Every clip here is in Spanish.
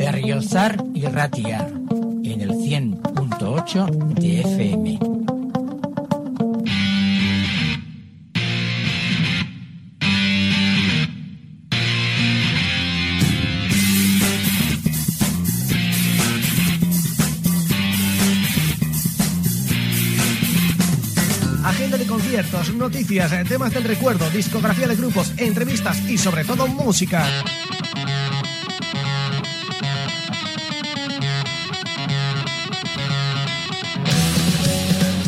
Berriozar y Ratia en el 100.8 de FM. Agenda de conciertos, noticias, temas del recuerdo, discografía de grupos, entrevistas y sobre todo música.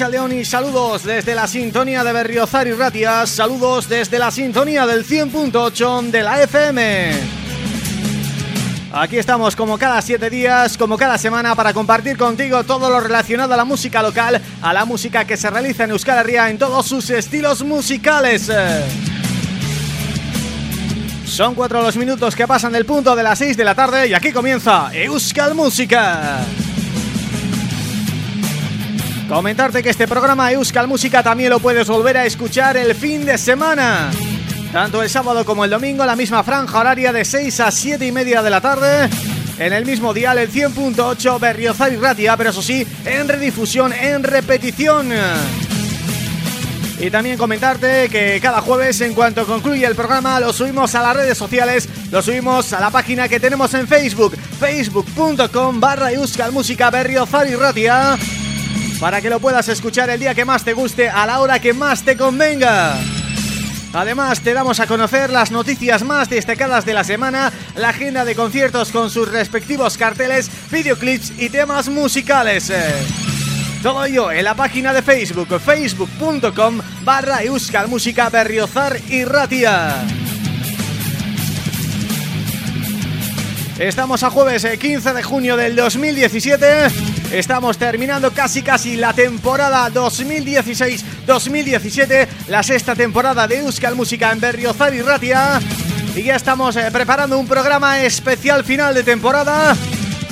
Saludos desde la sintonía de Berriozar y Ratia, saludos desde la sintonía del 100.8 de la FM. Aquí estamos como cada siete días, como cada semana para compartir contigo todo lo relacionado a la música local, a la música que se realiza en Euskal Herria en todos sus estilos musicales. Son cuatro los minutos que pasan del punto de las seis de la tarde y aquí comienza Euskal Música. Comentarte que este programa Euskal Música también lo puedes volver a escuchar el fin de semana. Tanto el sábado como el domingo, la misma franja horaria de 6 a 7 y media de la tarde en el mismo dial, el 100.8 Berriozar y Ratia, pero eso sí, en redifusión, en repetición. Y también comentarte que cada jueves, en cuanto concluye el programa, lo subimos a las redes sociales, lo subimos a la página que tenemos en Facebook, facebook.com barra Euskal Música Berriozar y Ratia, para que lo puedas escuchar el día que más te guste, a la hora que más te convenga. Además te damos a conocer las noticias más destacadas de la semana, la agenda de conciertos con sus respectivos carteles, videoclips y temas musicales. Todo ello en la página de Facebook, facebook.com barra Música Berriozar y Ratia. Estamos a jueves 15 eh, de junio del 2017 Estamos terminando casi casi la temporada 2016-2017 La sexta temporada de Euskal Música en Berriozar y Ratia. Y ya estamos eh, preparando un programa especial final de temporada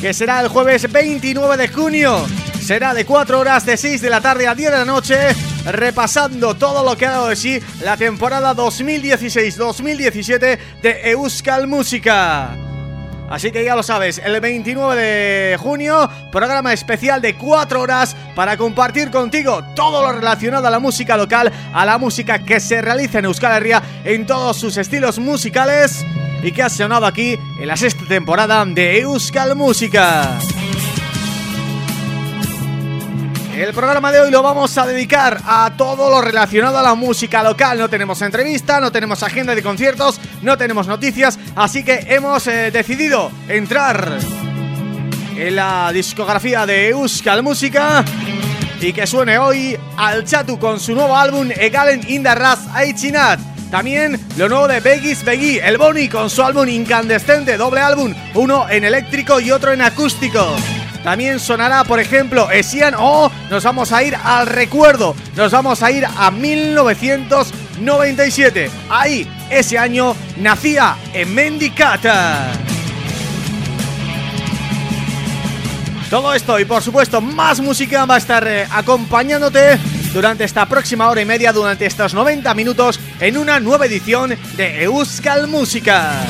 Que será el jueves 29 de junio. Será de 4 horas de 6 de la tarde a 10 de la noche repasando todo lo que ha dado de sí la temporada 2016-2017 de Euskal Música. Así que ya lo sabes, el 29 de junio, programa especial de 4 horas para compartir contigo todo lo relacionado a la música local, a la música que se realiza en Euskal Herria en todos sus estilos musicales y que ha sonado aquí en la sexta temporada de Euskal Música. El programa de hoy lo vamos a dedicar a todo lo relacionado a la música local No tenemos entrevista, no tenemos agenda de conciertos, no tenemos noticias Así que hemos eh, decidido entrar en la discografía de Euskal Música Y que suene hoy al Chatu con su nuevo álbum Egalen Indarraz Aichinat también lo nuevo de Begis Begui, el Boni con su álbum incandescente, doble álbum, uno en eléctrico y otro en acústico. También sonará, por ejemplo, Esian o nos vamos a ir al recuerdo, nos vamos a ir a 1997. Ahí, ese año, nacía en Mendicata. Todo esto y por supuesto más música va a estar eh, acompañándote durante esta próxima hora y media, durante estos 90 minutos en una nueva edición de Euskal Música.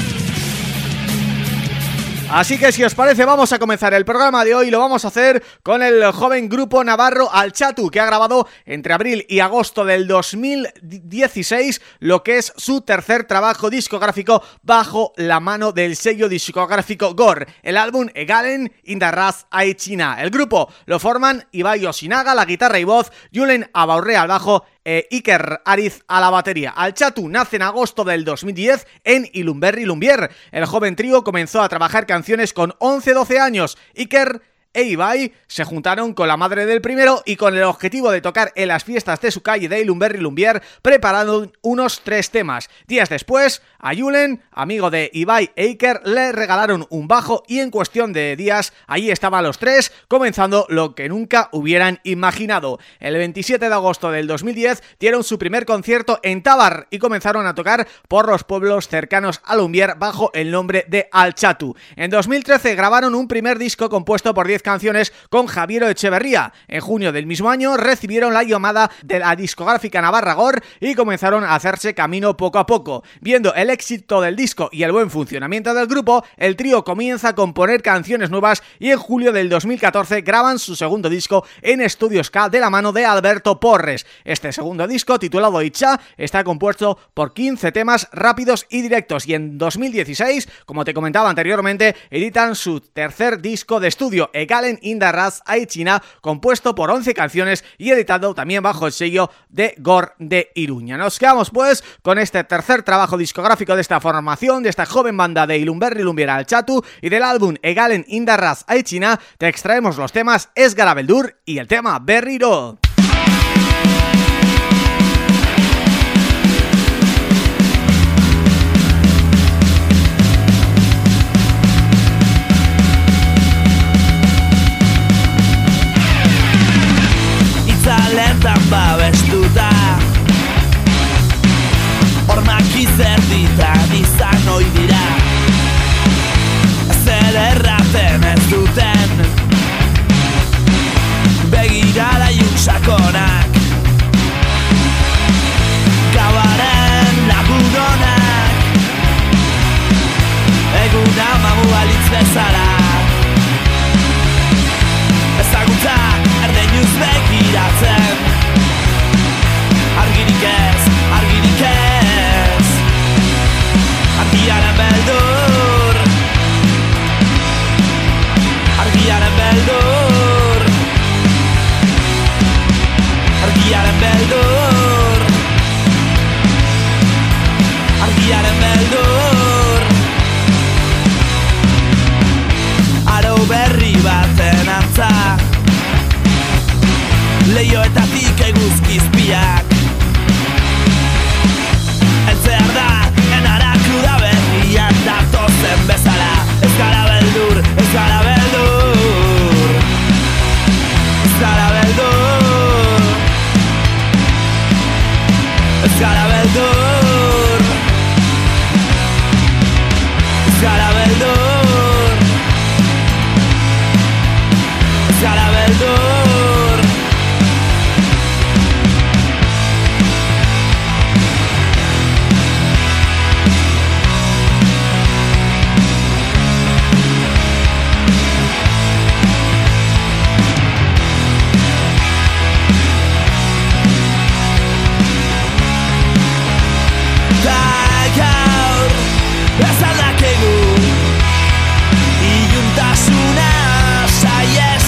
Así que si os parece vamos a comenzar el programa de hoy. Lo vamos a hacer con el joven grupo navarro Alchatu Que ha grabado entre abril y agosto del 2016 Lo que es su tercer trabajo discográfico bajo la mano del sello discográfico GOR El álbum Egalen Indarraz Aichina El grupo lo forman Ibai Osinaga, la guitarra y voz Julen Abaurre al bajo eh, Iker Ariz a la batería. Alchatu nace en agosto del 2010 en Ilumberri Lumbier. El joven trío comenzó a trabajar canciones con 11-12 años. Iker e Ibai se juntaron con la madre del primero y con el objetivo de tocar en las fiestas de su calle de Ilumberri Lumbier preparando unos tres temas. Días después, a Julen, amigo de Ibai e Iker, le regalaron un bajo y en cuestión de días allí estaban los tres comenzando lo que nunca hubieran imaginado. El 27 de agosto del 2010 dieron su primer concierto en Tabar y comenzaron a tocar por los pueblos cercanos a Lumbier bajo el nombre de Alchatu. En 2013 grabaron un primer disco compuesto por 10 canciones con Javier Echeverría. En junio del mismo año recibieron la llamada de la discográfica Navarra Gor y comenzaron a hacerse camino poco a poco. Viendo el éxito del disco y el buen funcionamiento del grupo, el trío comienza a componer canciones nuevas y en julio del 2014 graban su segundo disco en Estudios K de la mano de Alberto Porres. Este segundo disco, titulado Icha, está compuesto por 15 temas rápidos y directos y en 2016, como te comentaba anteriormente, editan su tercer disco de estudio, Galen Indarraz Aichina, compuesto por 11 canciones y editado también bajo el sello de Gor de Iruña. Nos quedamos pues con este tercer trabajo discográfico de esta formación, de esta joven banda de Ilumberri Lumbiera al Chatu y del álbum Egalen Indarraz Aichina, te extraemos los temas Esgarabeldur y el tema Berriro. Lagunonak leioetatik eguzkizpiak Entzear da, enarak da berriak datozen bezala. Ez gara beldur, ez gara beldur. Ez gara beldur. Ez gara gaur Ez aldak egu Iuntasuna saiez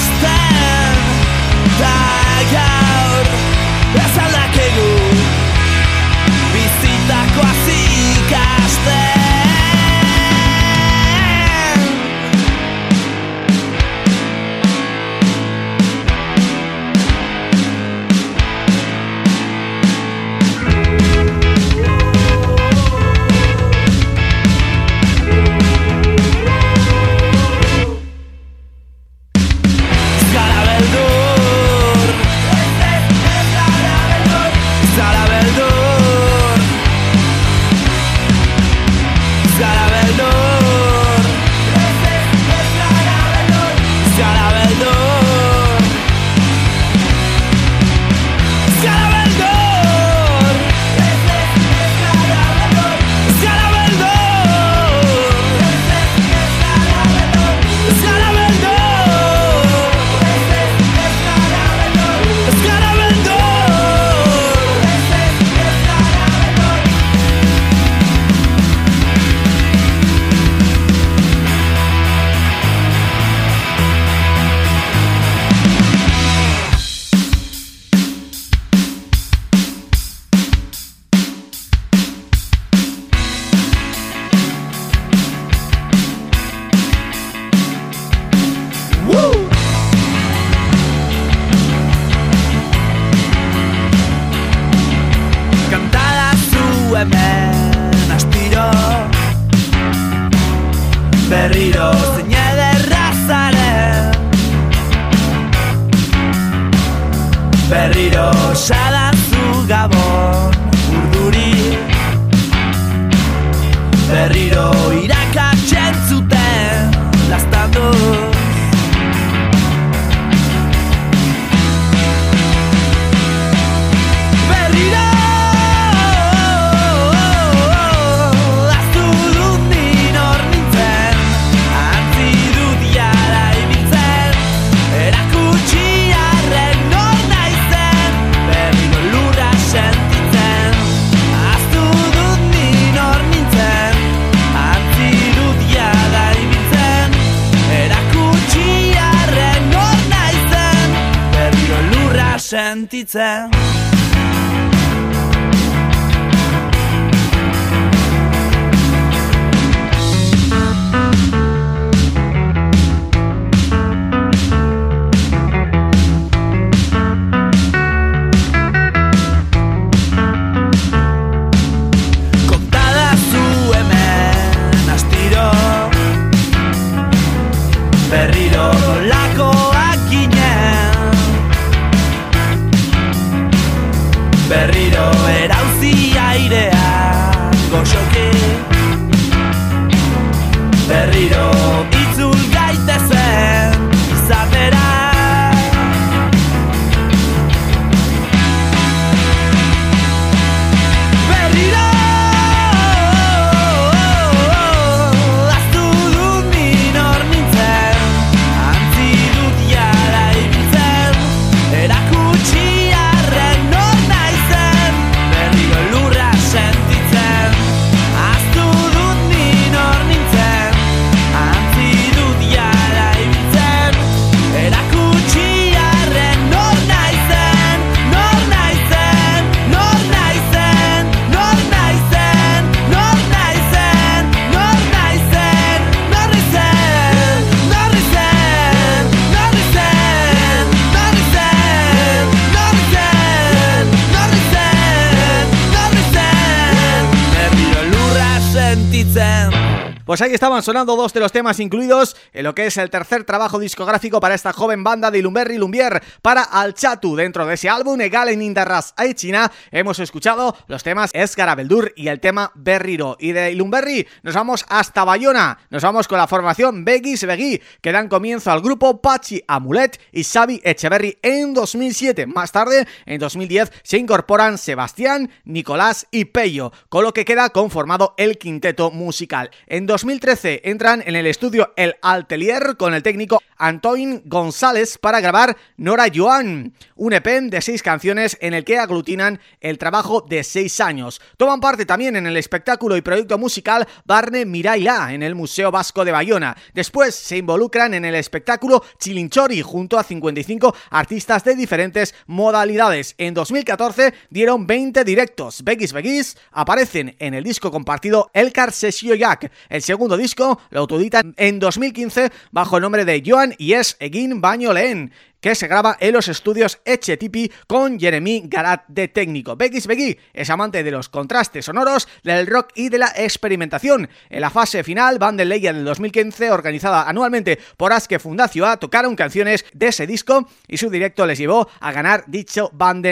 estaban sonando dos de los temas incluidos en lo que es el tercer trabajo discográfico para esta joven banda de Lumberry Lumbier para Alchatu. Dentro de ese álbum, Egal en Indarras China hemos escuchado los temas Escarabeldur y el tema Berriro. Y de Lumberry nos vamos hasta Bayona, nos vamos con la formación Begis Begui, que dan comienzo al grupo Pachi Amulet y Xavi Echeverry en 2007. Más tarde, en 2010, se incorporan Sebastián, Nicolás y Pello, con lo que queda conformado el quinteto musical. En 2013 entran en el estudio El Altelier con el técnico Antoine González para grabar Nora Joan, un EP de seis canciones en el que aglutinan el trabajo de seis años. Toman parte también en el espectáculo y proyecto musical Barne Miraila en el Museo Vasco de Bayona. Después se involucran en el espectáculo Chilinchori junto a 55 artistas de diferentes modalidades. En 2014 dieron 20 directos. Begis Begis aparecen en el disco compartido El Sesio Jack. El segundo disco lo autoditan en 2015 bajo el nombre de Joan ies egin baino lehen. Que se graba en los estudios Echetipi con Jeremy Garat de técnico. Begis Begui es amante de los contrastes sonoros, del rock y de la experimentación. En la fase final, Leia del 2015, organizada anualmente por Aske Fundación, tocaron canciones de ese disco y su directo les llevó a ganar dicho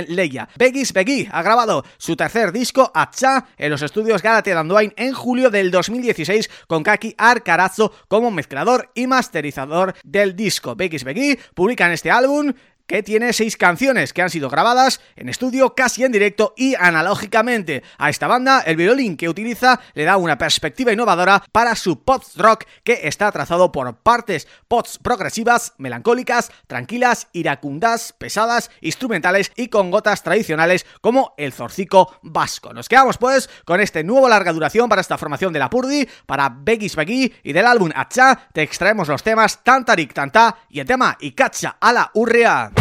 Leia. Begis Begui ha grabado su tercer disco, Acha, en los estudios Garate Danduain en julio del 2016 con Kaki Arcarazzo como mezclador y masterizador del disco. Begis Begui publican este álbum álbum que tiene seis canciones que han sido grabadas en estudio, casi en directo y analógicamente. A esta banda, el violín que utiliza le da una perspectiva innovadora para su post-rock que está trazado por partes post progresivas, melancólicas, tranquilas, iracundas, pesadas, instrumentales y con gotas tradicionales como el zorcico vasco. Nos quedamos pues con este nuevo larga duración para esta formación de la Purdi, para Begis Begui y del álbum Acha te extraemos los temas Tantarik Tanta y el tema Ikacha a la Urrea.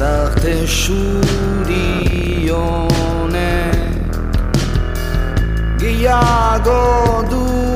gizarte xuri honek gehiago du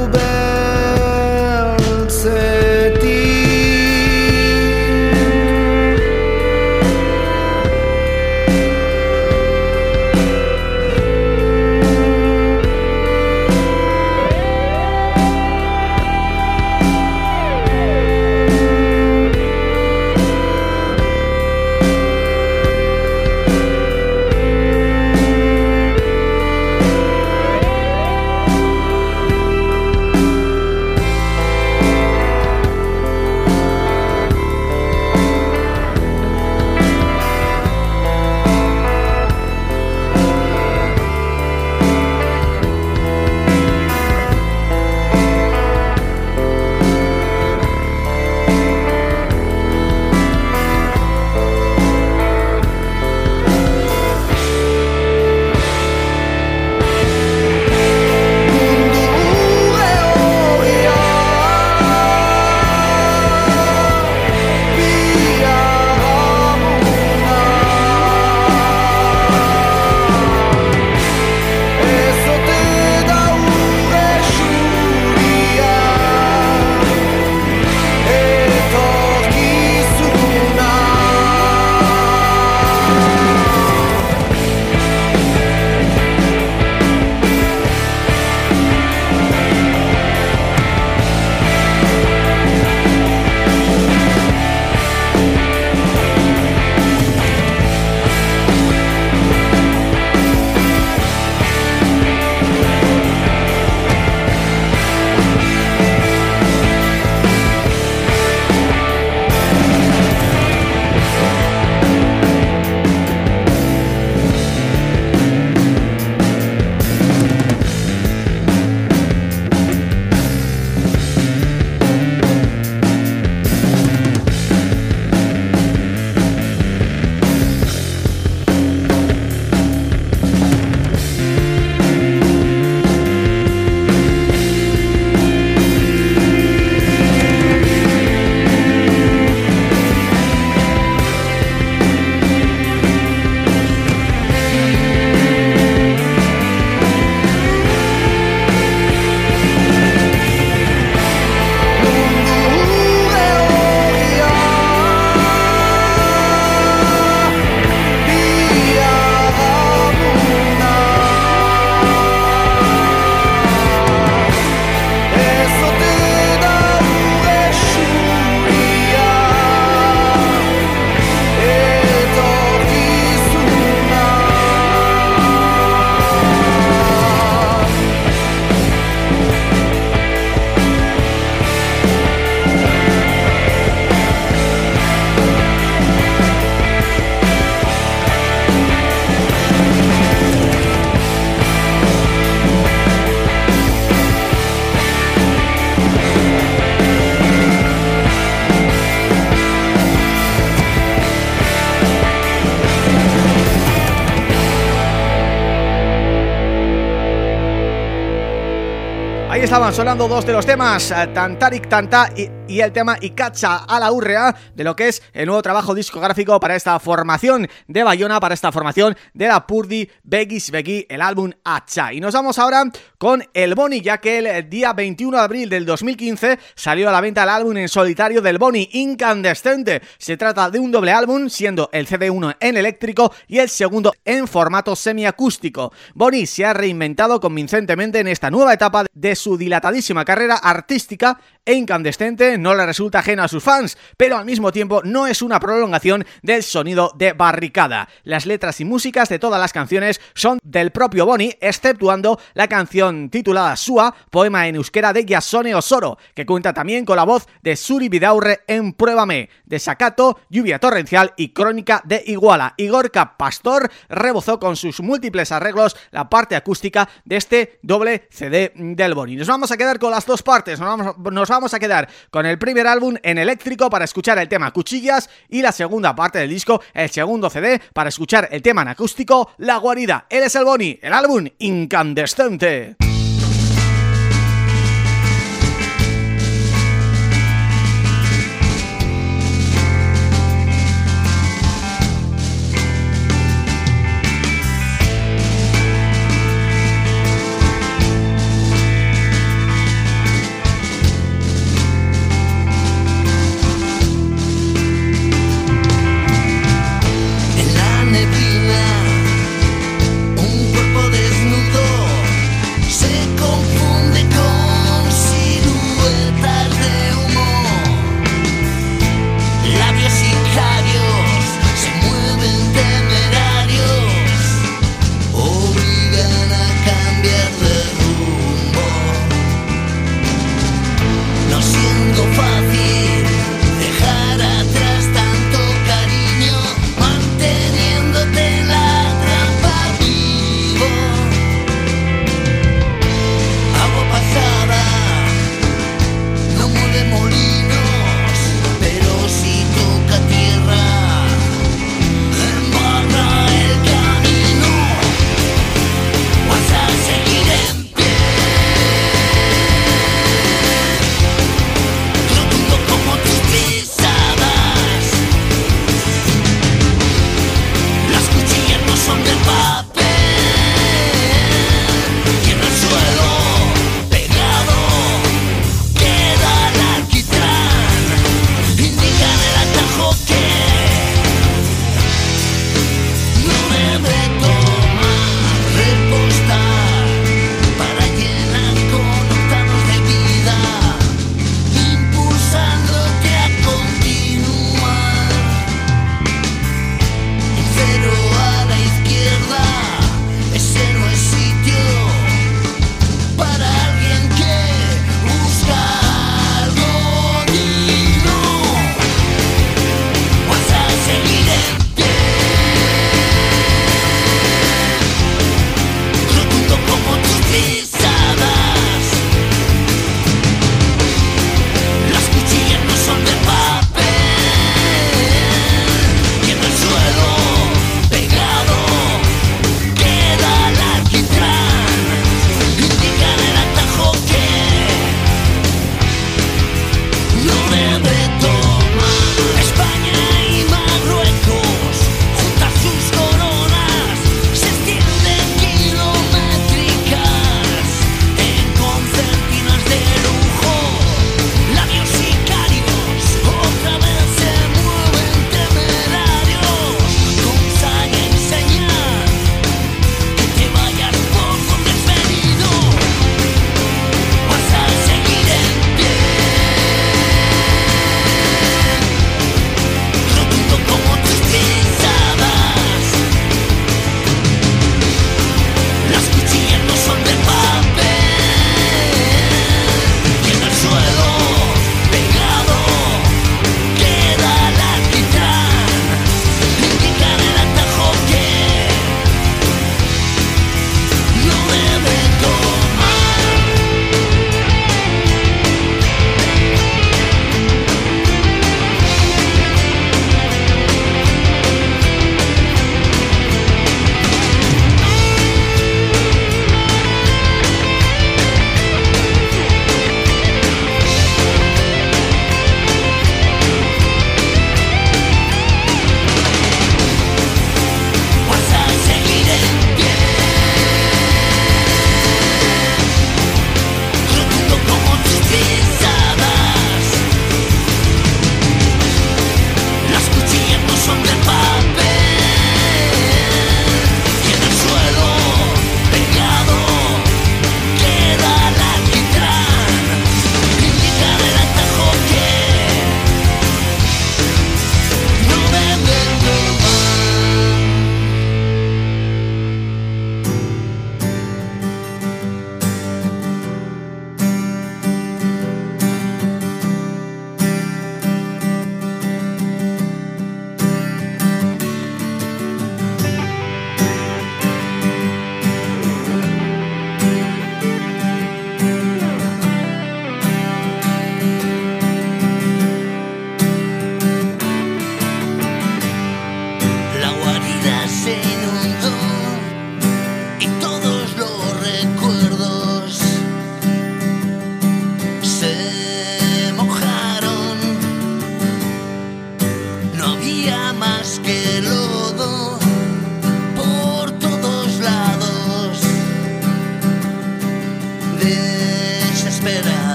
sonando dos de los temas, eh, Tantarik Tanta y y el tema Ikacha a la Urrea de lo que es el nuevo trabajo discográfico para esta formación de Bayona, para esta formación de la Purdi Begis Begi, el álbum Hacha. Y nos vamos ahora con el Boni, ya que el día 21 de abril del 2015 salió a la venta el álbum en solitario del Boni Incandescente. Se trata de un doble álbum, siendo el CD1 en eléctrico y el segundo en formato semiacústico. Boni se ha reinventado convincentemente en esta nueva etapa de su dilatadísima carrera artística e incandescente no le resulta ajeno a sus fans, pero al mismo tiempo no es una prolongación del sonido de Barricada. Las letras y músicas de todas las canciones son del propio Boni, exceptuando la canción titulada Sua, poema en euskera de Yasone Osoro, que cuenta también con la voz de Suri Vidaurre en Pruébame, de Sacato, Lluvia Torrencial y Crónica de Iguala. Igorca Pastor rebozó con sus múltiples arreglos la parte acústica de este doble CD del Boni. Nos vamos a quedar con las dos partes, nos vamos, nos vamos a quedar con el primer álbum en eléctrico para escuchar el tema Cuchillas y la segunda parte del disco, el segundo CD, para escuchar el tema en acústico La Guarida. Él es el Boni, el álbum Incandescente.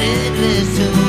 listen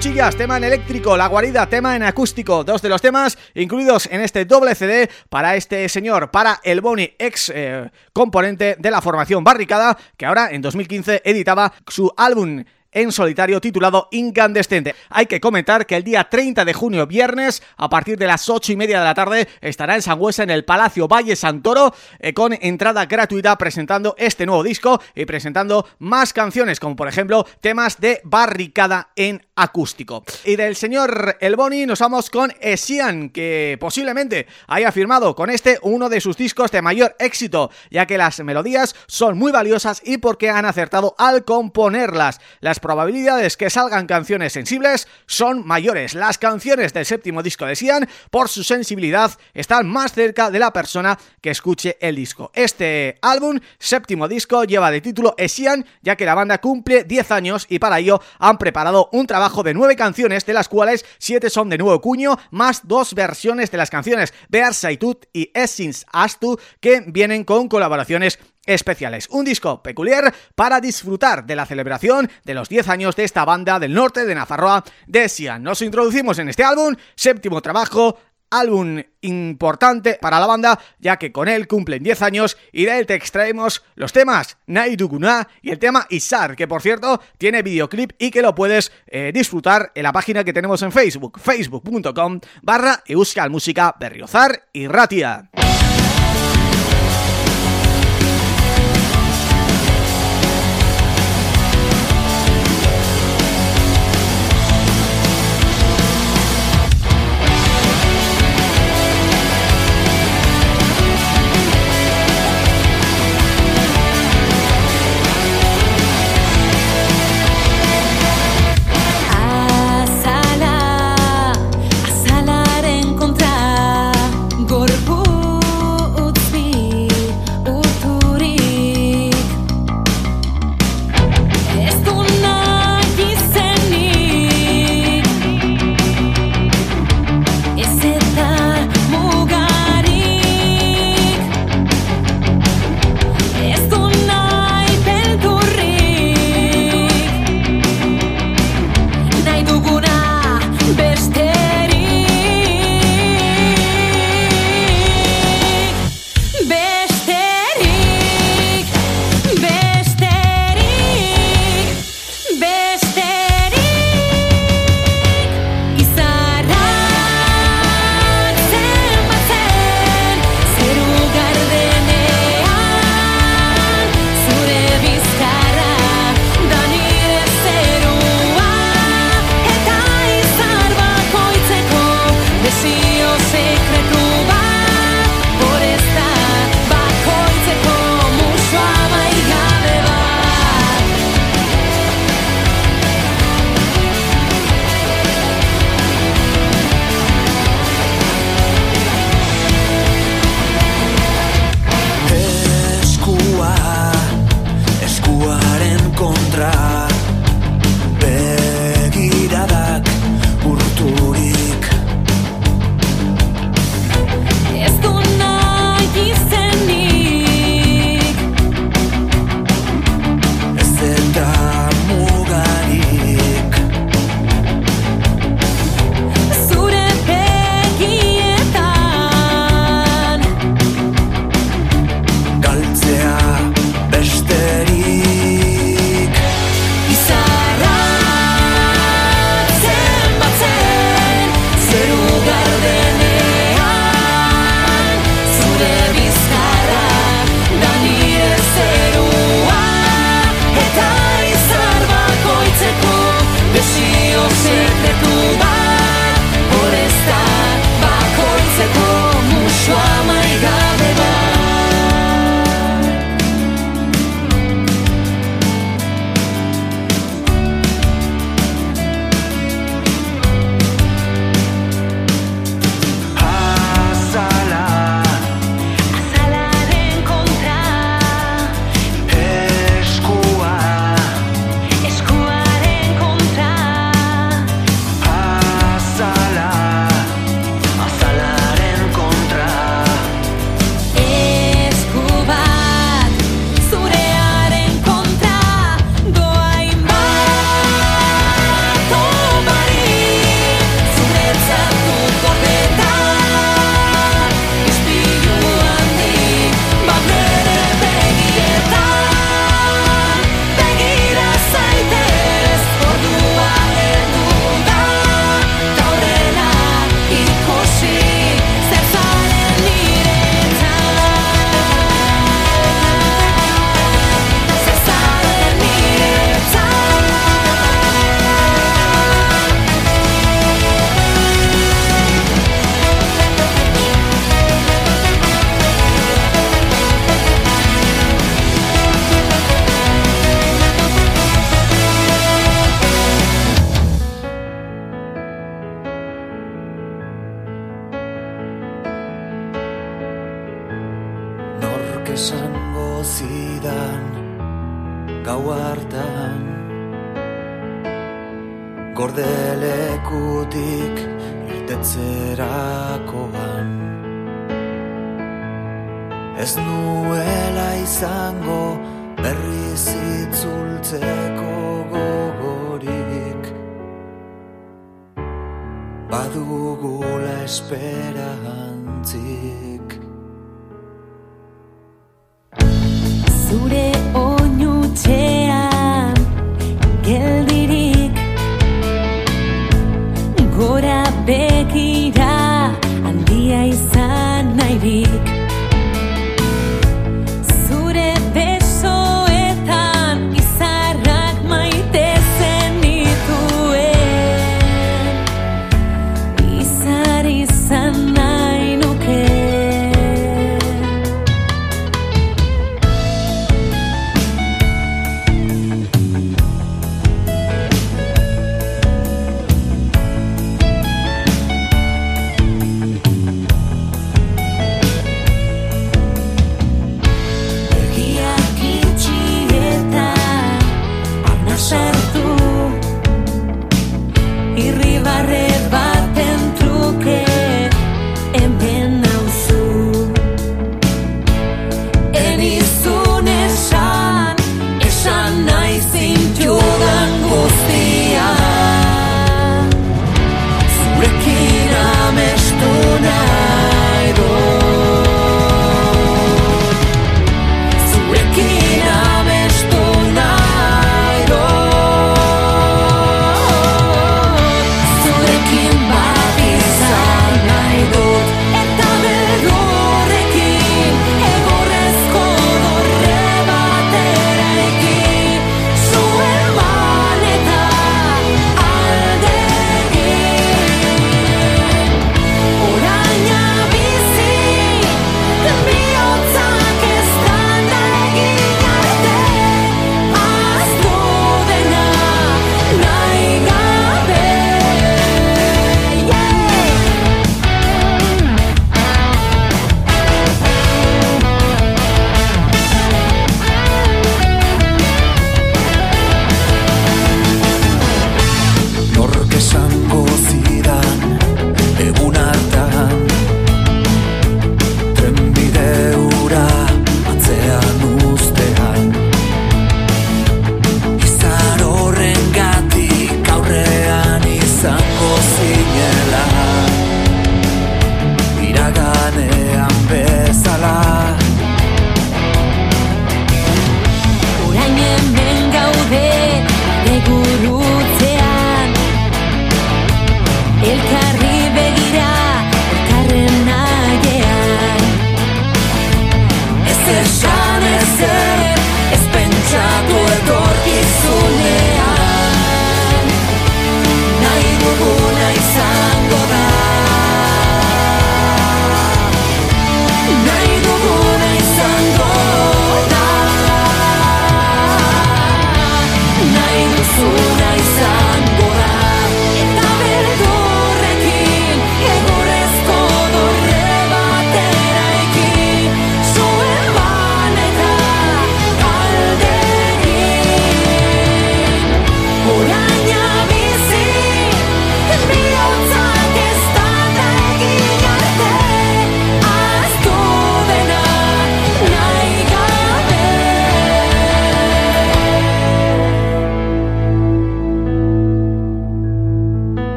Cuchillas, tema en eléctrico, La Guarida, tema en acústico, dos de los temas incluidos en este doble CD para este señor, para el Boni, ex eh, componente de la formación Barricada, que ahora en 2015 editaba su álbum en solitario titulado Incandescente. Hay que comentar que el día 30 de junio, viernes, a partir de las 8 y media de la tarde, estará en Sangüesa en el Palacio Valle Santoro eh, con entrada gratuita presentando este nuevo disco y presentando más canciones, como por ejemplo temas de Barricada en acústico. Y del señor El Boni nos vamos con Esian, que posiblemente haya firmado con este uno de sus discos de mayor éxito, ya que las melodías son muy valiosas y porque han acertado al componerlas. Las probabilidades que salgan canciones sensibles son mayores. Las canciones del séptimo disco de Sian, por su sensibilidad, están más cerca de la persona que escuche el disco. Este álbum, séptimo disco, lleva de título Esian, ya que la banda cumple 10 años y para ello han preparado un trabajo de nueve canciones, de las cuales siete son de nuevo cuño, más dos versiones de las canciones Bearsaitut y Essence Astu, que vienen con colaboraciones especiales. Un disco peculiar para disfrutar de la celebración de los 10 años de esta banda del norte de Nafarroa de Sian. Nos introducimos en este álbum, séptimo trabajo, álbum importante para la banda, ya que con él cumplen 10 años y de él te extraemos los temas Naiduguna y el tema Isar, que por cierto tiene videoclip y que lo puedes eh, disfrutar en la página que tenemos en Facebook, facebook.com barra Euskal Música Berriozar y Ratia.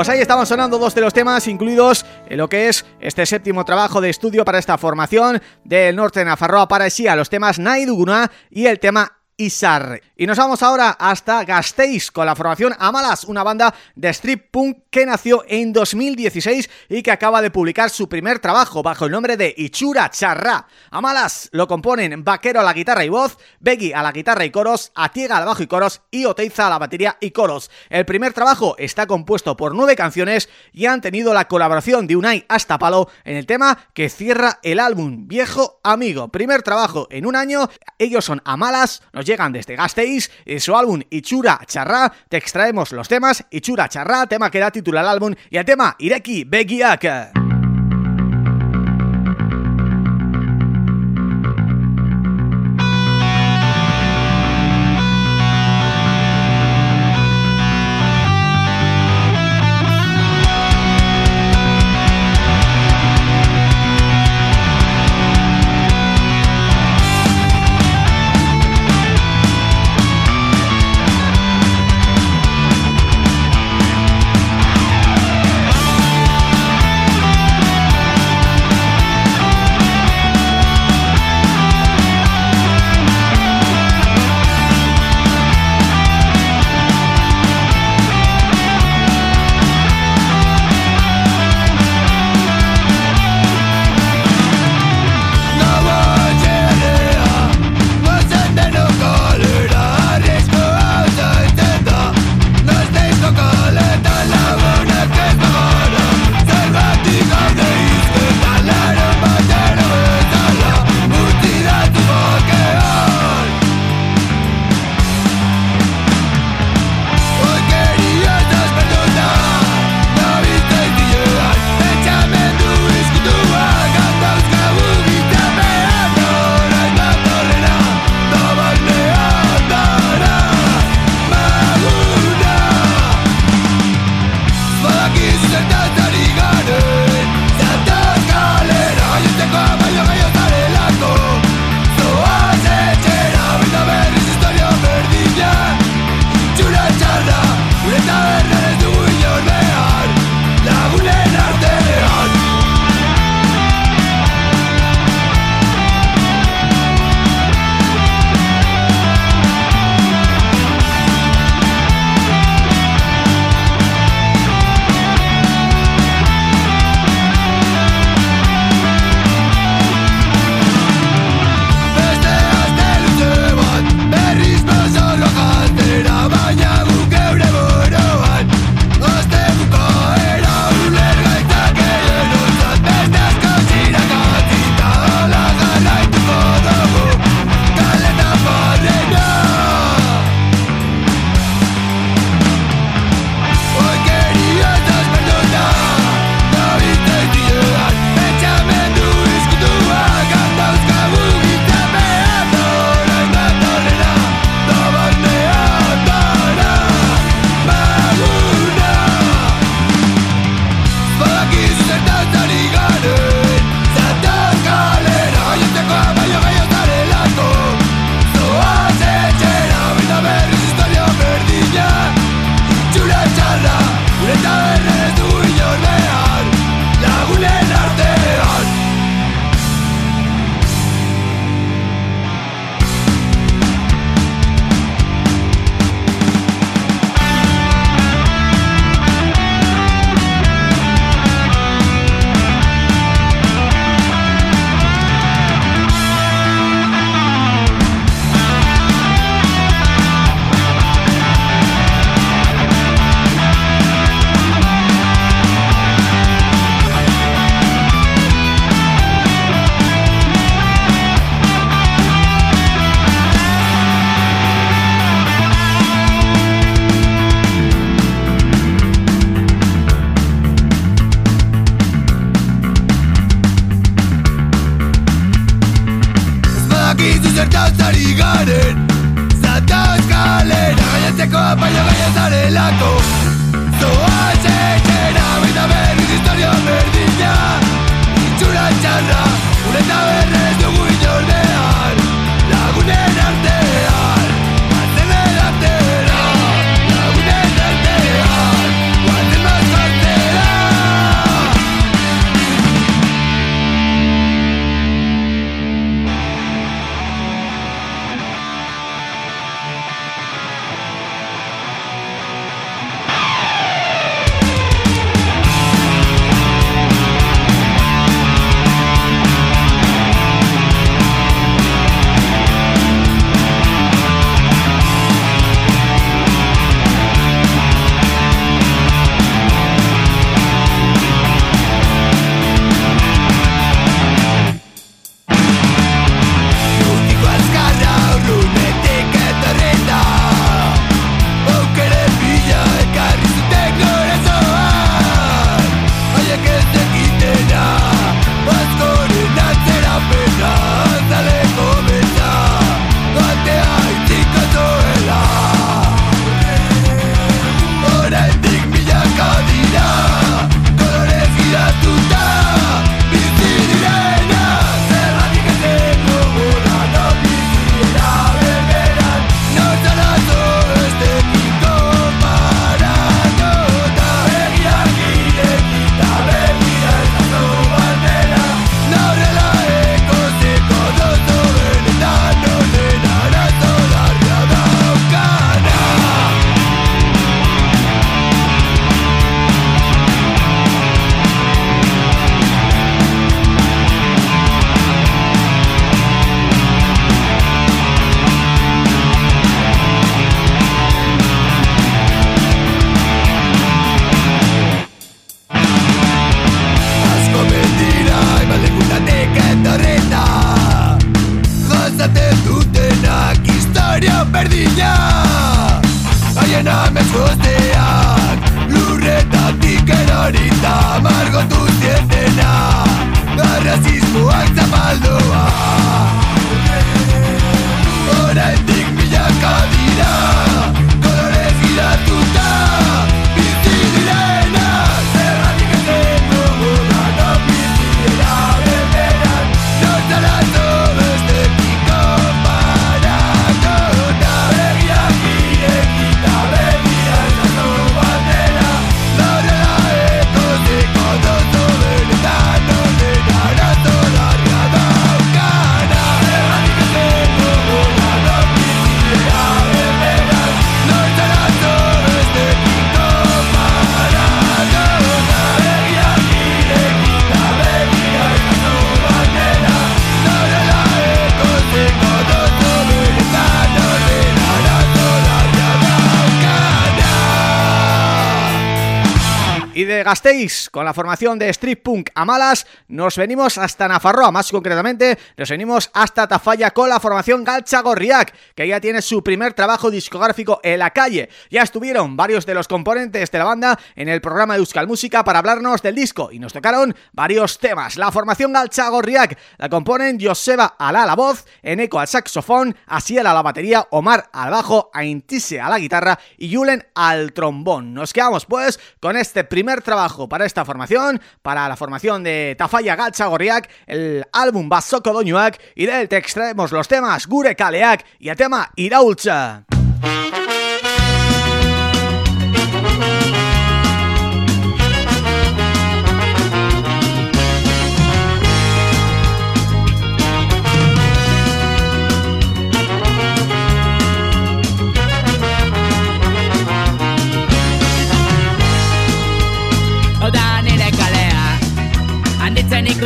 Pues ahí estaban sonando dos de los temas incluidos en lo que es este séptimo trabajo de estudio para esta formación del norte de Nafarroa para sí a los temas Naiduguna y el tema y nos vamos ahora hasta Gasteiz con la formación Amalas, una banda de strip punk que nació en 2016 y que acaba de publicar su primer trabajo bajo el nombre de Ichura Charra. Amalas lo componen Vaquero a la guitarra y voz, Beggy a la guitarra y coros, Atiega al bajo y coros y Oteiza a la batería y coros. El primer trabajo está compuesto por nueve canciones y han tenido la colaboración de Unai hasta palo en el tema que cierra el álbum Viejo Amigo. Primer trabajo en un año, ellos son Amalas, nos llegan desde Gasteiz, en su álbum Ichura Charra, te extraemos los temas Ichura Charra, tema que da título al álbum, y el tema Ireki Begiak. Con la formación de Street Punk a malas, nos venimos hasta Nafarroa, más concretamente nos venimos hasta Tafalla con la formación Galcha Gorriak, que ya tiene su primer trabajo discográfico en la calle. Ya estuvieron varios de los componentes de la banda en el programa de Euskal Música para hablarnos del disco y nos tocaron varios temas. La formación Galcha Gorriak la componen Joseba Alá a la voz, Eneco al saxofón, Asiel a la batería, Omar al bajo, Aintise a la guitarra y Julen al trombón. Nos quedamos pues con este primer trabajo para esta formación, para la formación de Tafalla Galcha Gorriak, el álbum Basoko Doñuak y del te extraemos los temas Gure Kaleak y el tema Iraultza.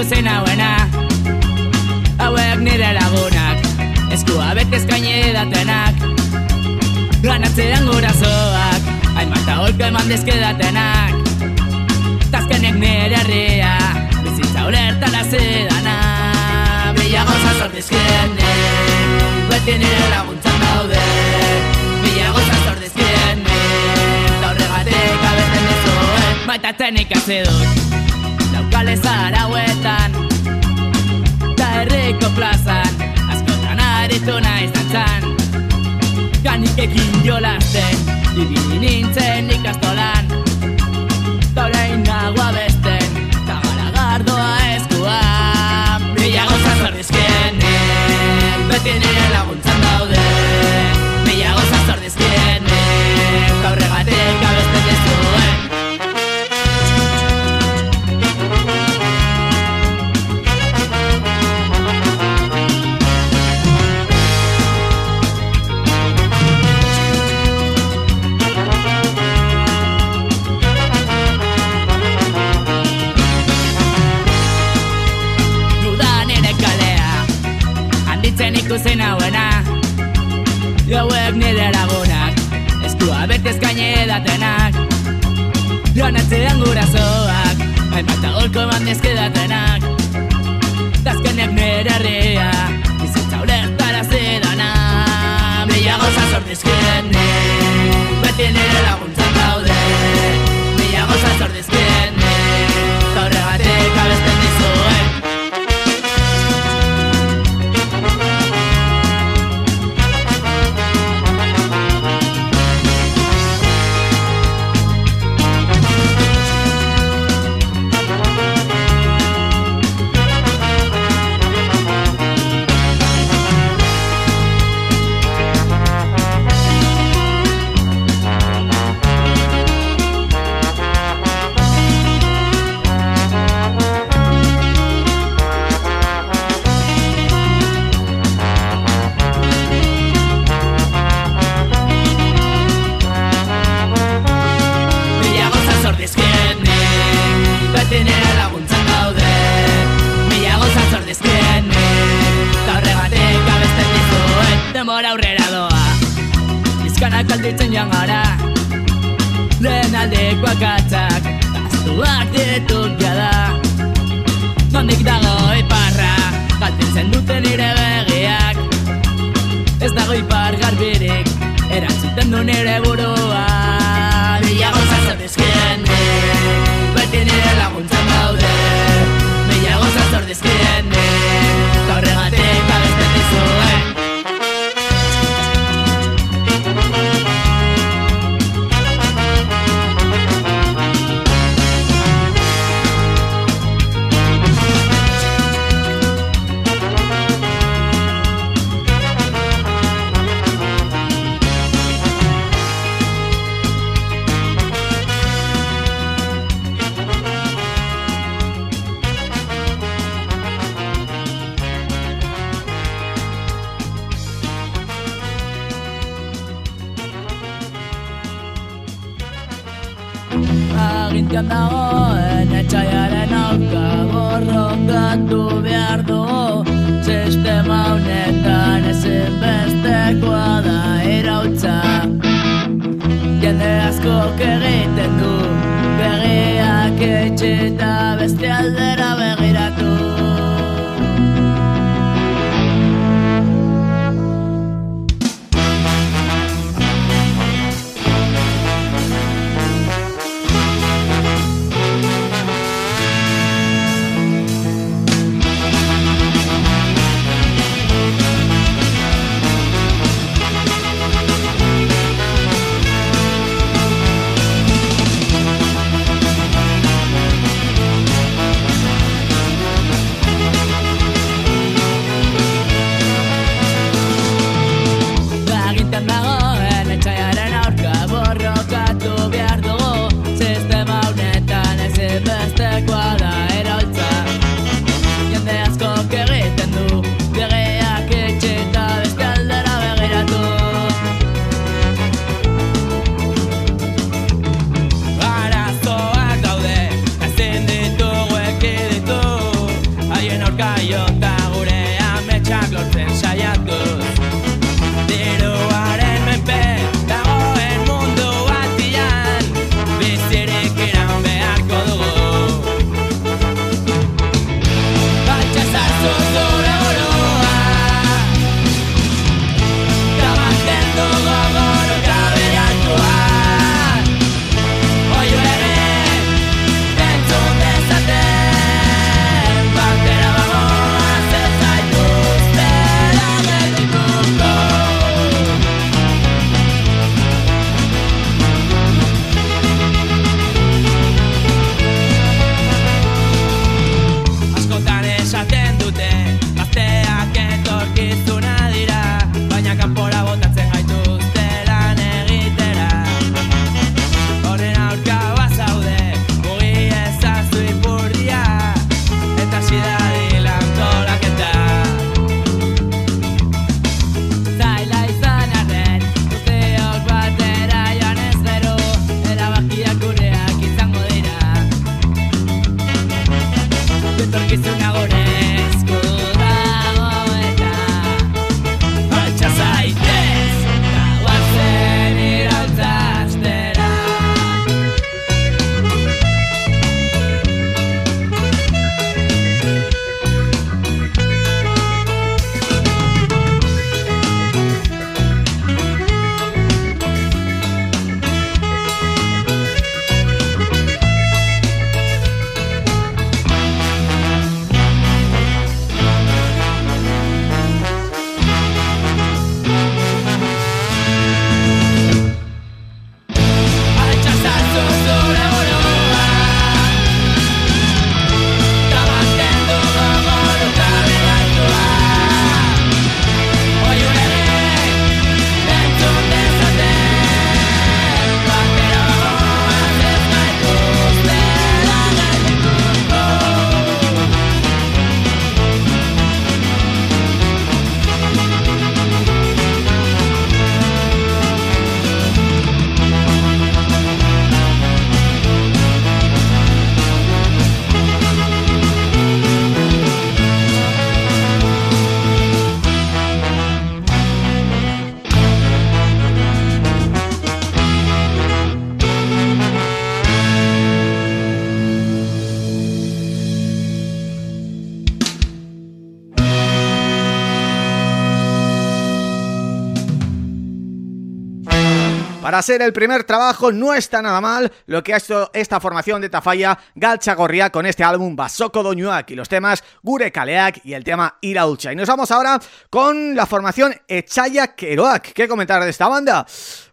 Ikusi nauena Hauek nire lagunak Eskua bete eskaini datenak Ganatzean gurasoak Hainbat aholko eman dizkidatenak Tazkenek nire herria Bizitza ulertara zidana Bila goza zordizkienek Beti nire laguntzan daude. Bila goza zordizkienek Da horregatik abesten dizuen Maitatzen ikasi dut Daukale zarauetan Da herriko plazan Askotan aritu naiz dantzan. Kanikekin jolasten Ibili nintzen ikastolan Ganatzean gurasoak Hainbat agolko eman dizkidatenak Tazkenek nire herria Bizitza ulertara zidana Bila goza zordizkienek Beti nire laguntzan Para ser el primer trabajo no está nada mal lo que ha hecho esta formación de Tafalla Galcha Gorria con este álbum Basoko Doñuak y los temas Gure Kaleak y el tema Iraulcha. Y nos vamos ahora con la formación Echaya Keroak. ¿Qué comentar de esta banda?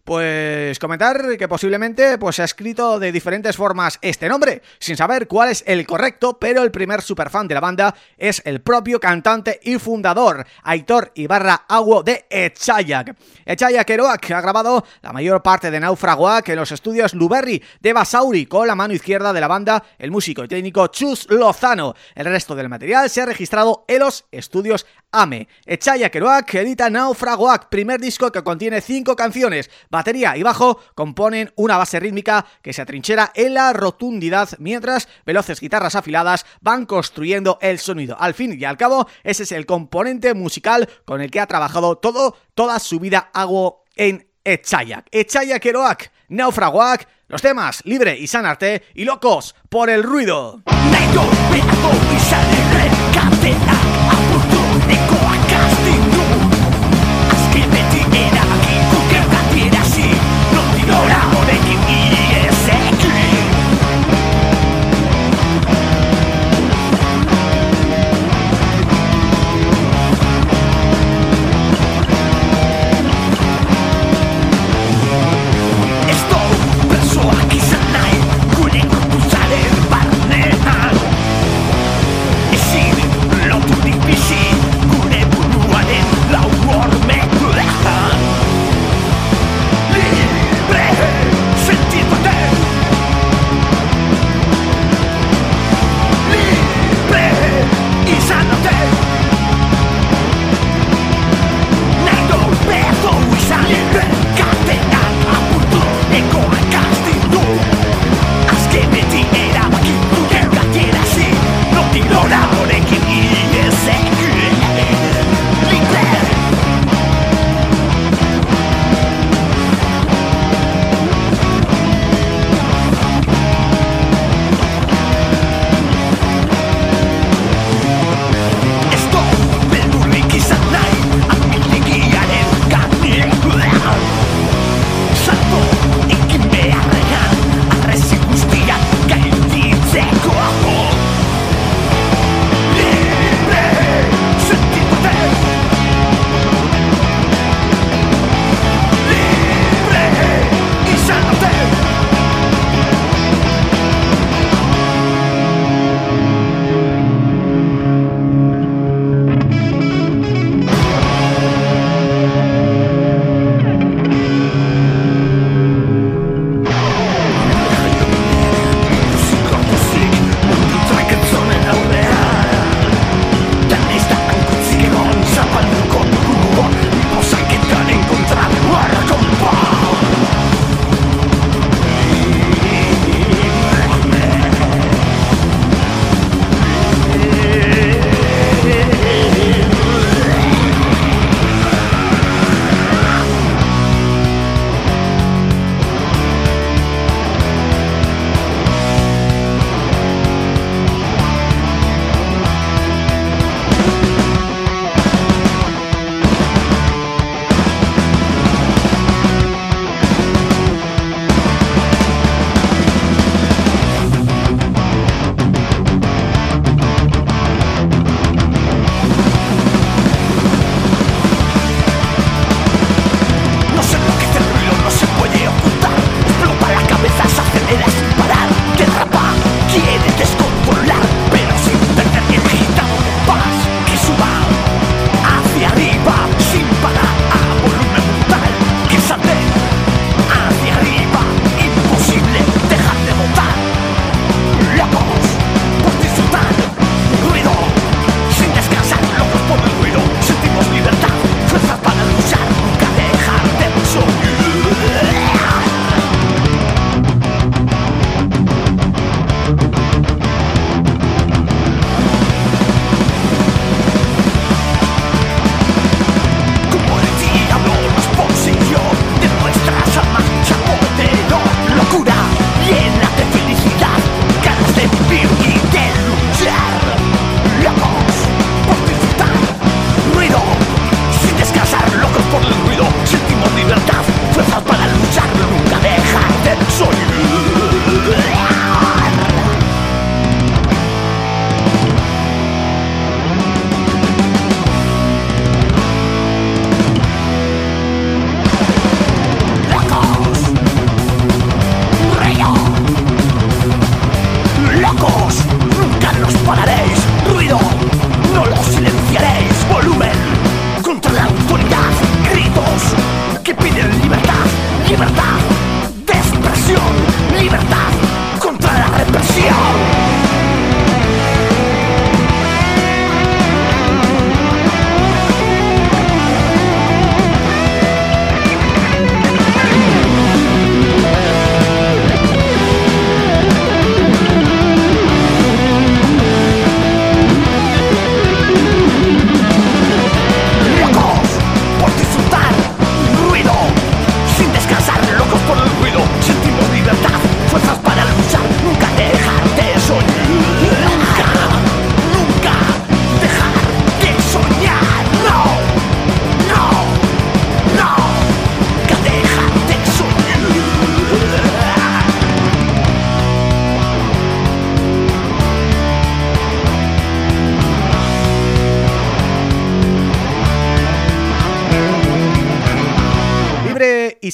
Pues comentar que posiblemente pues se ha escrito de diferentes formas este nombre, sin saber cuál es el correcto, pero el primer superfan de la banda es el propio cantante y fundador, Aitor Ibarra Agua de Echayak. Echayak Eroak ha grabado la mayor parte de Naufragoak en los estudios Luberri de Basauri, con la mano izquierda de la banda el músico y técnico Chus Lozano. El resto del material se ha registrado en los estudios AME. Echayak Eroak edita Naufragoak, primer disco que contiene cinco canciones, batería y bajo componen una base rítmica que se atrinchera en la rotundidad mientras veloces guitarras afiladas van construyendo el sonido. Al fin y al cabo, ese es el componente musical con el que ha trabajado todo, toda su vida Ago en Echayak. Echayak Eroak, Naufraguak, los temas Libre y Sanarte y Locos por el Ruido.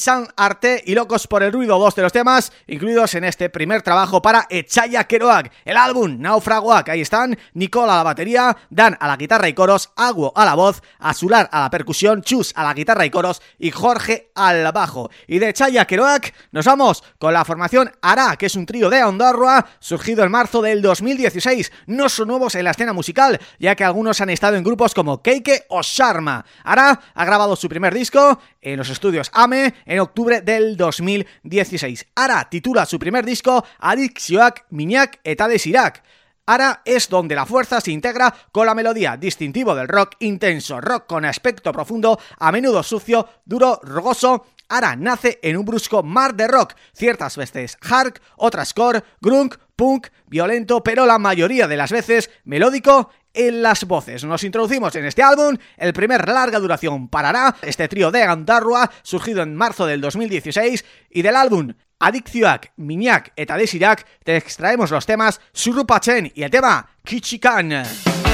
San Arte y Locos por el Ruido, dos de los temas incluidos en este primer trabajo para Echaya Keroak, el álbum Naufragoak, ahí están Nicola a la batería, Dan a la guitarra y coros, Aguo a la voz, Azular a la percusión, Chus a la guitarra y coros y Jorge al bajo. Y de Echaya Keroak nos vamos con la formación Ara, que es un trío de Ondarroa surgido en marzo del 2016. No son nuevos en la escena musical, ya que algunos han estado en grupos como Keike o Sharma. Ara ha grabado su primer disco en los estudios AME en octubre del 2016. Ara titula su primer disco Adixioak Miñak eta Desirac. Ara es donde la fuerza se integra con la melodía, distintivo del rock intenso, rock con aspecto profundo, a menudo sucio, duro, rugoso Ara nace en un brusco mar de rock, ciertas veces hard, otras core, grunk, punk, violento, pero la mayoría de las veces melódico en las voces. Nos introducimos en este álbum, el primer larga duración parará, este trío de Andarrua, surgido en marzo del 2016, y del álbum Adictioak, Miñak eta Desirac, te extraemos los temas Surupachen y el tema Kichikan.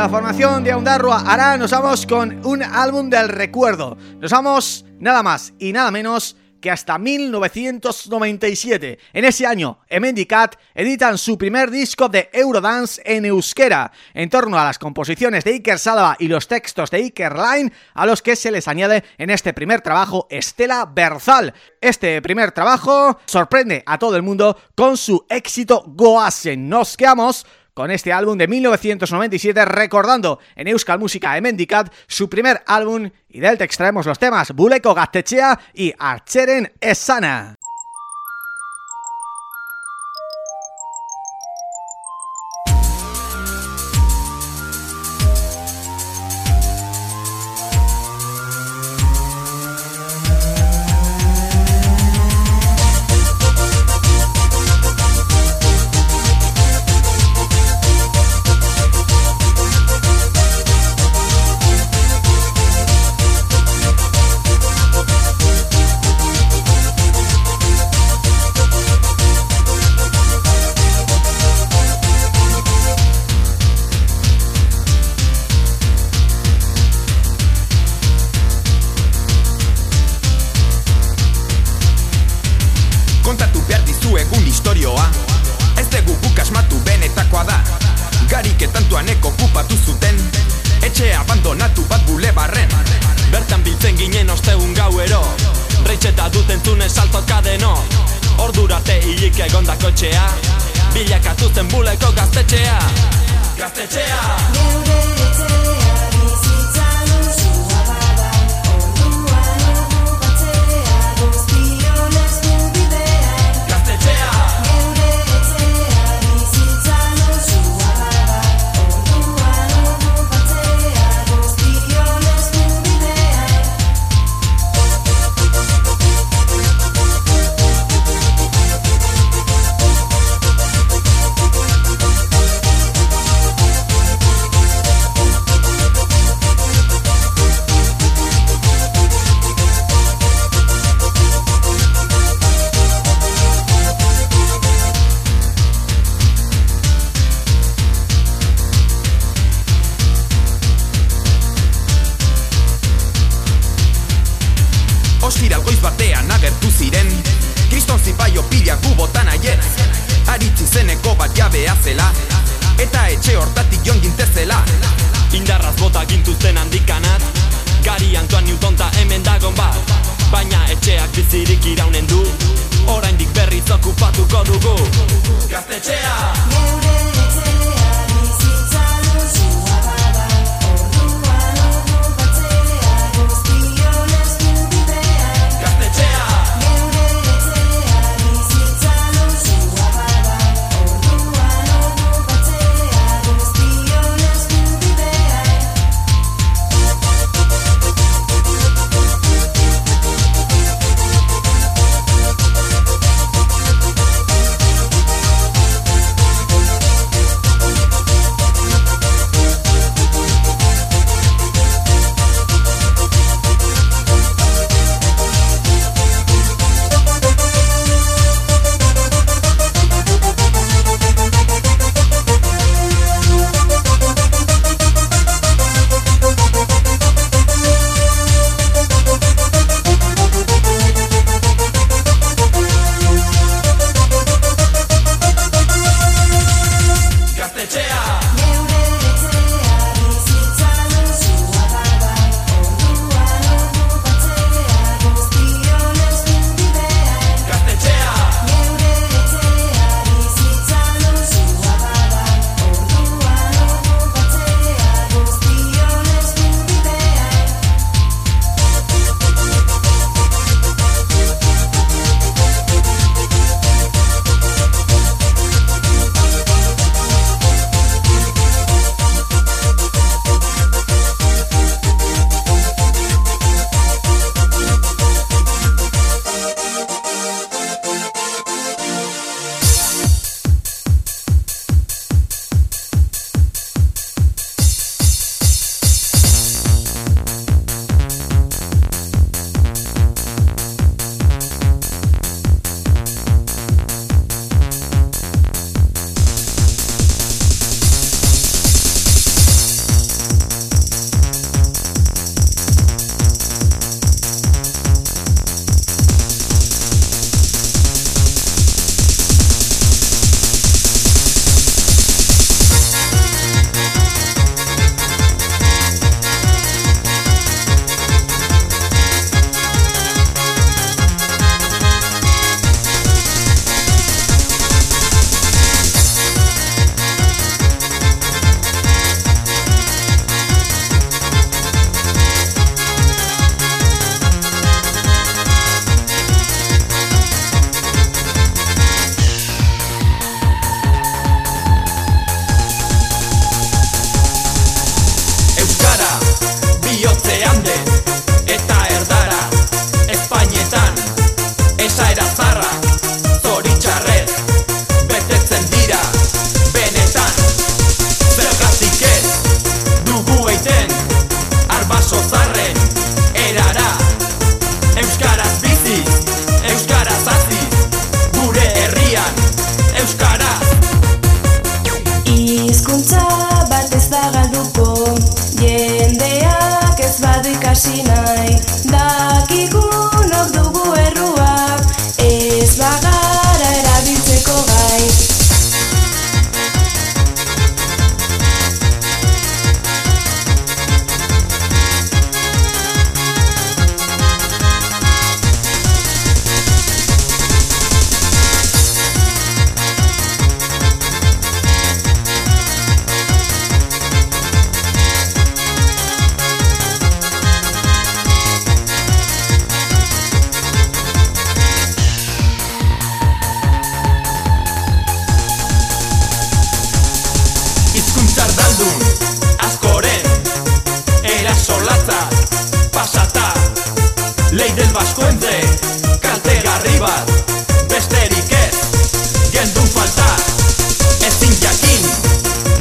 La formación de Aundarroa ahora nos vamos con un álbum del recuerdo. Nos vamos nada más y nada menos que hasta 1997. En ese año, Emendicat editan su primer disco de Eurodance en euskera, en torno a las composiciones de Iker Salva y los textos de Iker Line, a los que se les añade en este primer trabajo Estela Berzal. Este primer trabajo sorprende a todo el mundo con su éxito Goasen. Nos quedamos con este álbum de 1997 recordando en Euskal Música Emendicat su primer álbum y de él te extraemos los temas Buleko Gatechea y Archeren Esana. zen buleko gaztetxea. Gaztetxea.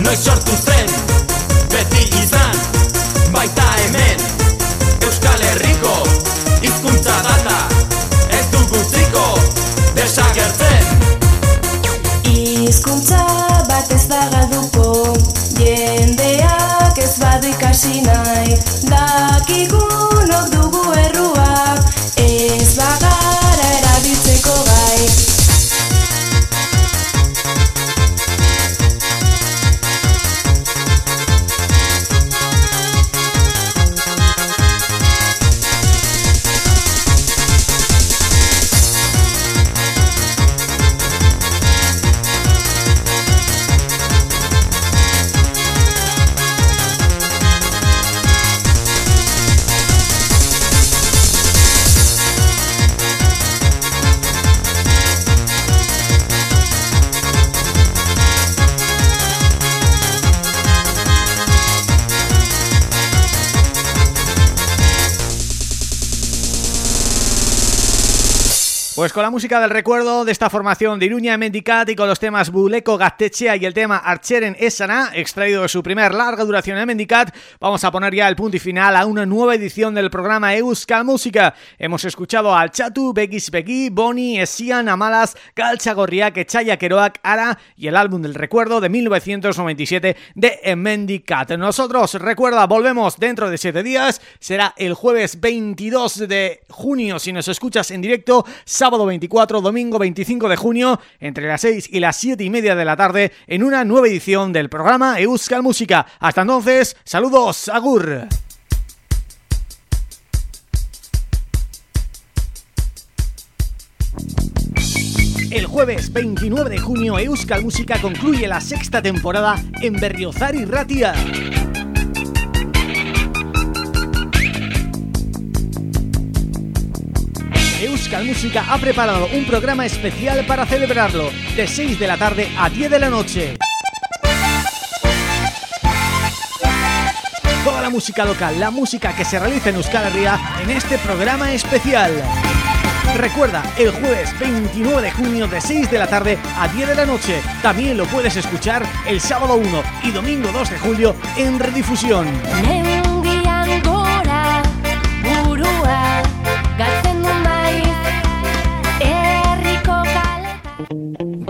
Noiz sortu zen Beti izan, baita hemen Euskal Herriko hizkuntza data Ez dugu ziko desagertzen. Hizkuntza música del recuerdo de esta formación de Iruña Mendicat y con los temas Buleko Gaztetxea y el tema Archeren Esana, extraído de su primer larga duración en Mendicat, vamos a poner ya el punto y final a una nueva edición del programa Euskal Música. Hemos escuchado al Chatu, Begis Begi, Boni, Esian, Amalas, Calchagorriak, Echaya Keroak, Ara y el álbum del recuerdo de 1997 de Mendicat. Nosotros, recuerda, volvemos dentro de siete días, será el jueves 22 de junio si nos escuchas en directo, sábado 24, domingo 25 de junio, entre las 6 y las 7 y media de la tarde, en una nueva edición del programa Euskal Música. Hasta entonces, saludos, agur. El jueves 29 de junio Euskal Música concluye la sexta temporada en Berriozar y Ratia. Euskal Música ha preparado un programa especial para celebrarlo, de 6 de la tarde a 10 de la noche. Toda la música local, la música que se realiza en Euskal Herria en este programa especial. Recuerda, el jueves 29 de junio de 6 de la tarde a 10 de la noche. También lo puedes escuchar el sábado 1 y domingo 2 de julio en redifusión.